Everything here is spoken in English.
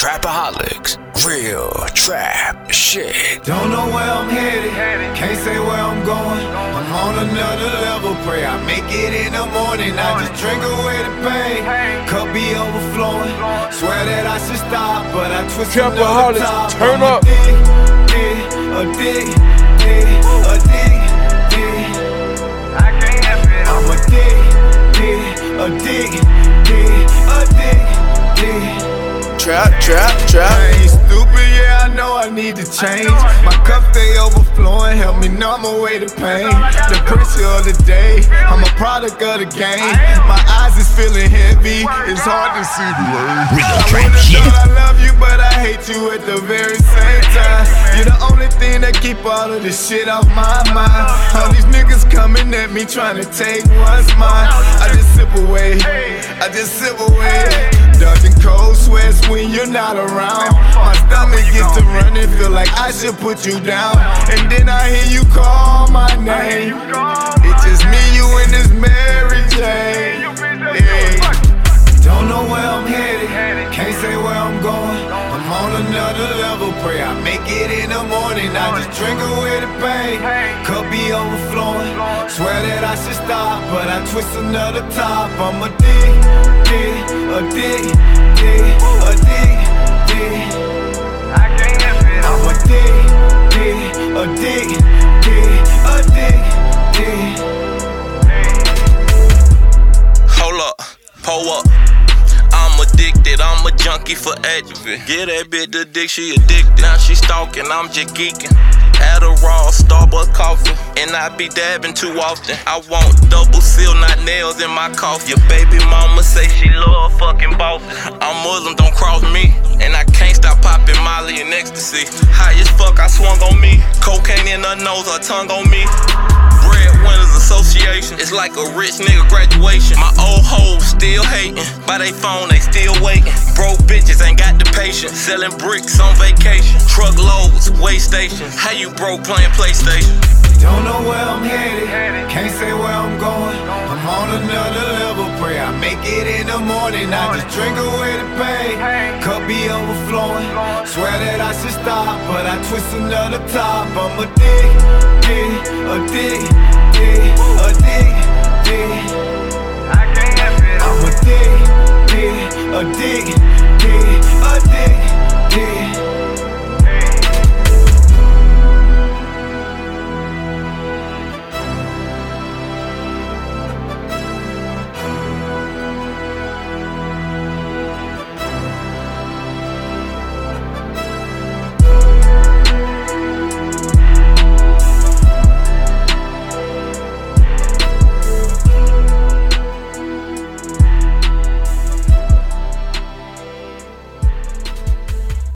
Trapaholics, real trap shit. Don't know where I'm headed, can't say where I'm going. I'm on another level, pray I make it in the morning. I just drink away the pain, cup be overflowing. Swear that I should stop, but I twist Trapaholics, another top. turn I'm up. A dig, dig, a dig, dig, a dig, dig. I'm a dig, dig, a dig, dig, a dig, dig. Trap, trap, trap. I ain't stupid, yeah, I know I need to change. My cup stay overflowing, help me numb away the pain. The pressure of the day, I'm a product of the game. My eyes is feeling heavy, it's hard to see the way. Real I trap wanna shit. know I love you, but I hate you at the very same time. All of this shit off my mind. All these niggas coming at me trying to take what's mine. I just sip away, I just sip away. Dodging cold sweats when you're not around. My stomach gets to running, feel like I should put you down. And then I hear you call my name. Can't say where I'm going. I'm on another level, pray I make it in the morning. I just drink away the pain, cup be overflowing. Swear that I should stop, but I twist another top. I'm a dig, dig, a dig, dig, a dig, dig. I'm a dig, dig, a dig, dig, a dig, dig. Hold up, pull up. Junkie for Advil. Get that bitch the dick, she addicted. Now she stalking, I'm just geeking. Adderall, Starbucks coffee, and I be dabbing too often. I want double seal, not nails in my coffee. Your baby mama say she love fucking bosses. I'm Muslim, don't cross me, and I can't stop popping Molly and ecstasy. High as fuck, I swung on me. Cocaine in her nose, her tongue on me. Association. It's like a rich nigga graduation. My old hoes still hating. By they phone, they still waiting. Broke bitches ain't got the patience. Selling bricks on vacation. Truckloads, way stations. How you broke playing PlayStation? Don't know where I'm headed, can't say where I'm going. I'm on another level, pray I make it in the morning. I just drink away the pain, cup be overflowing. Swear that I should stop, but I twist another top. I'm a dig, dig, a dig, dig, dig, dig, a dig, dig.